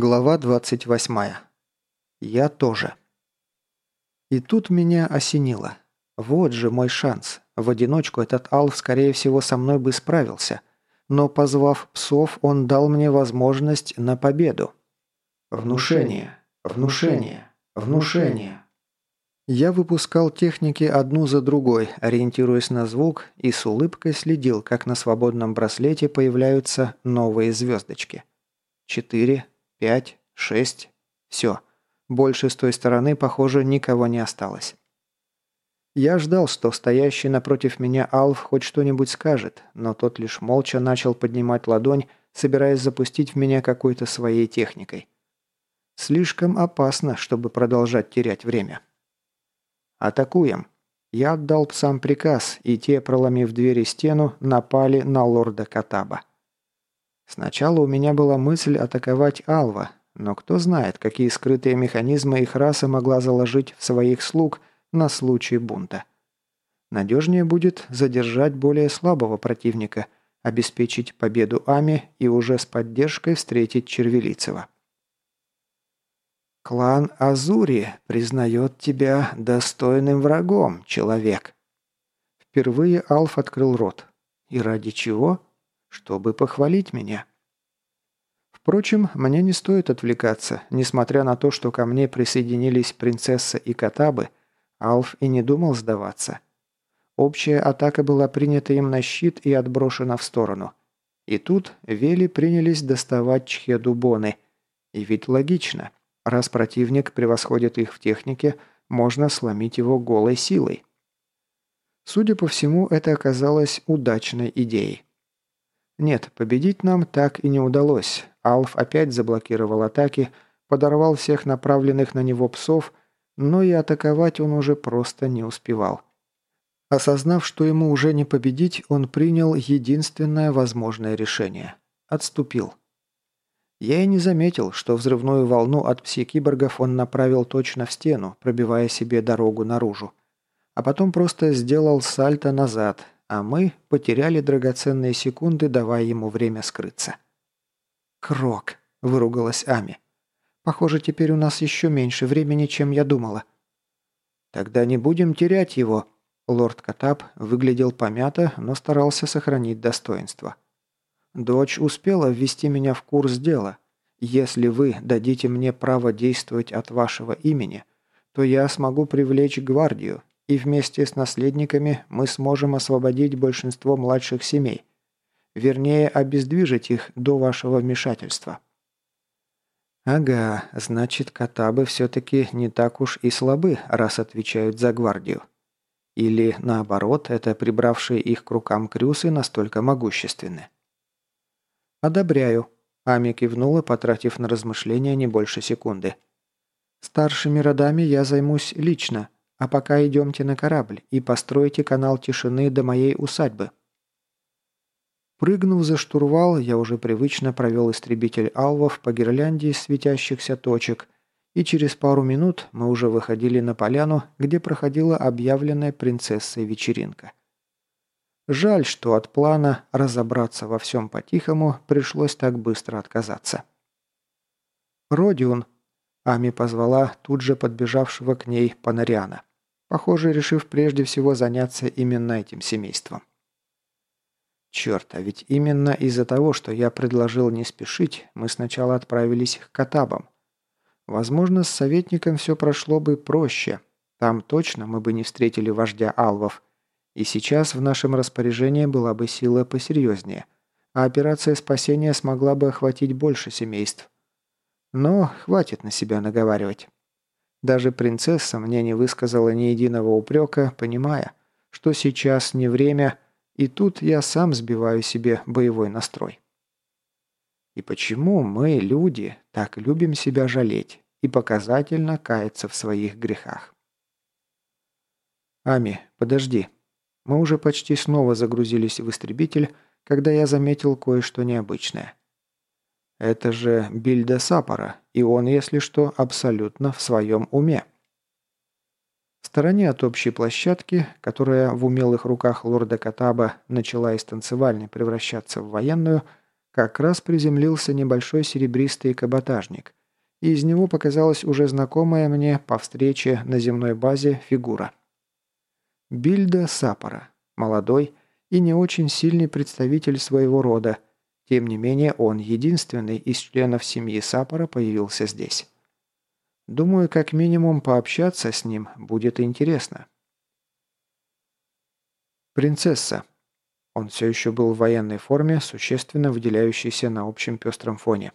Глава 28. Я тоже. И тут меня осенило. Вот же мой шанс. В одиночку этот Алф, скорее всего, со мной бы справился. Но, позвав псов, он дал мне возможность на победу. Внушение. Внушение. Внушение. Я выпускал техники одну за другой, ориентируясь на звук, и с улыбкой следил, как на свободном браслете появляются новые звездочки. Четыре, пять, шесть. Все. Больше с той стороны, похоже, никого не осталось. Я ждал, что стоящий напротив меня Алф хоть что-нибудь скажет, но тот лишь молча начал поднимать ладонь, собираясь запустить в меня какой-то своей техникой. Слишком опасно, чтобы продолжать терять время. «Атакуем!» Я отдал псам приказ, и те, проломив дверь и стену, напали на лорда Катаба. Сначала у меня была мысль атаковать Алва, но кто знает, какие скрытые механизмы их раса могла заложить в своих слуг на случай бунта. Надежнее будет задержать более слабого противника, обеспечить победу Ами и уже с поддержкой встретить Червелицева. «Клан Азури признает тебя достойным врагом, человек». Впервые Алф открыл рот. «И ради чего?» Чтобы похвалить меня. Впрочем, мне не стоит отвлекаться. Несмотря на то, что ко мне присоединились принцесса и Катабы, Алф и не думал сдаваться. Общая атака была принята им на щит и отброшена в сторону. И тут Вели принялись доставать Чхедубоны. И ведь логично. Раз противник превосходит их в технике, можно сломить его голой силой. Судя по всему, это оказалось удачной идеей. Нет, победить нам так и не удалось. Алф опять заблокировал атаки, подорвал всех направленных на него псов, но и атаковать он уже просто не успевал. Осознав, что ему уже не победить, он принял единственное возможное решение. Отступил. Я и не заметил, что взрывную волну от пси-киборгов он направил точно в стену, пробивая себе дорогу наружу. А потом просто сделал сальто назад, а мы потеряли драгоценные секунды, давая ему время скрыться. «Крок», – выругалась Ами. «Похоже, теперь у нас еще меньше времени, чем я думала». «Тогда не будем терять его», – лорд Катап выглядел помято, но старался сохранить достоинство. «Дочь успела ввести меня в курс дела. Если вы дадите мне право действовать от вашего имени, то я смогу привлечь гвардию, и вместе с наследниками мы сможем освободить большинство младших семей. Вернее, обездвижить их до вашего вмешательства». «Ага, значит, катабы все-таки не так уж и слабы, раз отвечают за гвардию. Или, наоборот, это прибравшие их к рукам крюсы настолько могущественны». «Одобряю», – Ами кивнула, потратив на размышления не больше секунды. «Старшими родами я займусь лично, а пока идемте на корабль и постройте канал тишины до моей усадьбы». Прыгнув за штурвал, я уже привычно провел истребитель Алвов по гирлянде из светящихся точек, и через пару минут мы уже выходили на поляну, где проходила объявленная принцессой вечеринка. Жаль, что от плана разобраться во всем по-тихому пришлось так быстро отказаться. «Родион», — Ами позвала тут же подбежавшего к ней Панариана похоже, решив прежде всего заняться именно этим семейством. Черт, а ведь именно из-за того, что я предложил не спешить, мы сначала отправились к Катабам. Возможно, с советником все прошло бы проще. Там точно мы бы не встретили вождя Алвов. И сейчас в нашем распоряжении была бы сила посерьезнее, а операция спасения смогла бы охватить больше семейств. Но хватит на себя наговаривать. Даже принцесса мне не высказала ни единого упрека, понимая, что сейчас не время, и тут я сам сбиваю себе боевой настрой. И почему мы, люди, так любим себя жалеть и показательно каяться в своих грехах? «Ами, подожди». Мы уже почти снова загрузились в истребитель, когда я заметил кое-что необычное. Это же Бильда Сапора, и он, если что, абсолютно в своем уме. В стороне от общей площадки, которая в умелых руках лорда Катаба начала из танцевальной превращаться в военную, как раз приземлился небольшой серебристый каботажник, и из него показалась уже знакомая мне по встрече на земной базе фигура. Бильда Сапора, молодой и не очень сильный представитель своего рода, тем не менее он единственный из членов семьи Сапора появился здесь. Думаю, как минимум пообщаться с ним будет интересно. Принцесса. Он все еще был в военной форме, существенно выделяющейся на общем пестром фоне.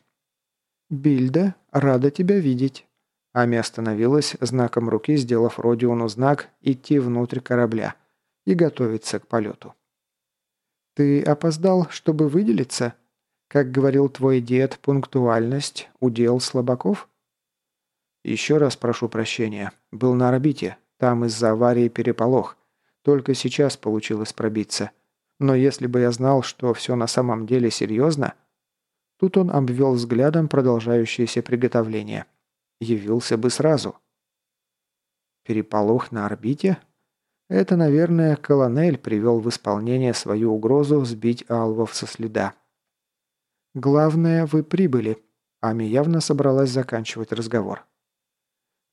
«Бильда, рада тебя видеть». Ами остановилась, знаком руки сделав Родиону знак «идти внутрь корабля» и готовиться к полету. «Ты опоздал, чтобы выделиться? Как говорил твой дед, пунктуальность – удел слабаков?» «Еще раз прошу прощения. Был на орбите. Там из-за аварии переполох. Только сейчас получилось пробиться. Но если бы я знал, что все на самом деле серьезно...» Тут он обвел взглядом продолжающееся приготовление. Явился бы сразу. Переполох на орбите? Это, наверное, колонель привел в исполнение свою угрозу сбить алвов со следа. «Главное, вы прибыли». Ами явно собралась заканчивать разговор.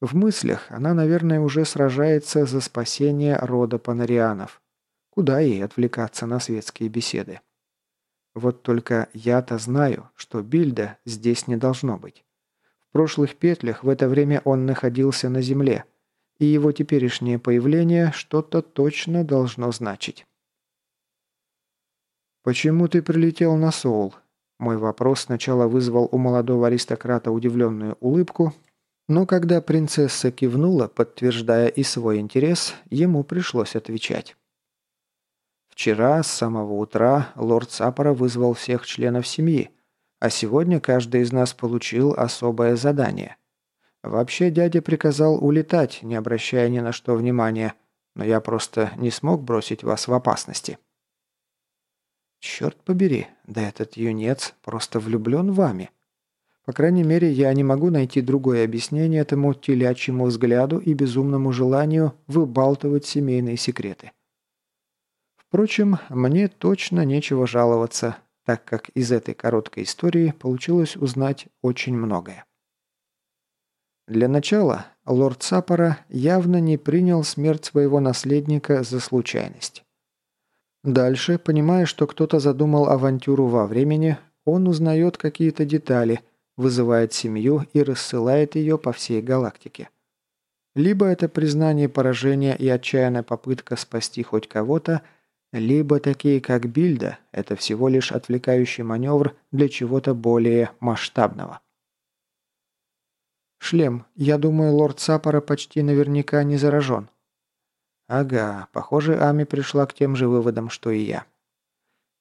В мыслях она, наверное, уже сражается за спасение рода панарианов. Куда ей отвлекаться на светские беседы? Вот только я-то знаю, что Бильда здесь не должно быть. В прошлых петлях в это время он находился на земле, и его теперешнее появление что-то точно должно значить. «Почему ты прилетел на Соул?» Мой вопрос сначала вызвал у молодого аристократа удивленную улыбку, но когда принцесса кивнула, подтверждая и свой интерес, ему пришлось отвечать. Вчера с самого утра лорд Сапора вызвал всех членов семьи, а сегодня каждый из нас получил особое задание. Вообще дядя приказал улетать, не обращая ни на что внимания, но я просто не смог бросить вас в опасности. Черт побери, да этот юнец просто влюблен вами. По крайней мере, я не могу найти другое объяснение этому телячьему взгляду и безумному желанию выбалтывать семейные секреты. Впрочем, мне точно нечего жаловаться, так как из этой короткой истории получилось узнать очень многое. Для начала, лорд Сапора явно не принял смерть своего наследника за случайность. Дальше, понимая, что кто-то задумал авантюру во времени, он узнает какие-то детали, вызывает семью и рассылает ее по всей галактике. Либо это признание поражения и отчаянная попытка спасти хоть кого-то – либо такие, как Бильда, это всего лишь отвлекающий маневр для чего-то более масштабного. «Шлем. Я думаю, лорд Сапора почти наверняка не заражен». «Ага, похоже, Ами пришла к тем же выводам, что и я.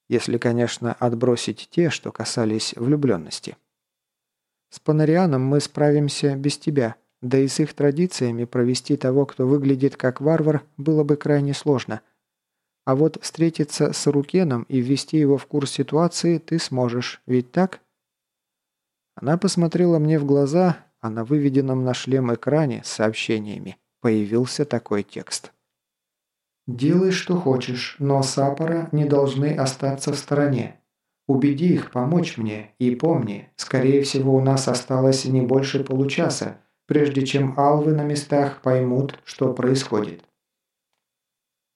Если, конечно, отбросить те, что касались влюбленности». «С Панарианом мы справимся без тебя, да и с их традициями провести того, кто выглядит как варвар, было бы крайне сложно». А вот встретиться с Рукеном и ввести его в курс ситуации ты сможешь, ведь так?» Она посмотрела мне в глаза, а на выведенном на шлем экране с сообщениями появился такой текст. «Делай, что хочешь, но Сапора не должны остаться в стороне. Убеди их помочь мне и помни, скорее всего у нас осталось не больше получаса, прежде чем алвы на местах поймут, что происходит.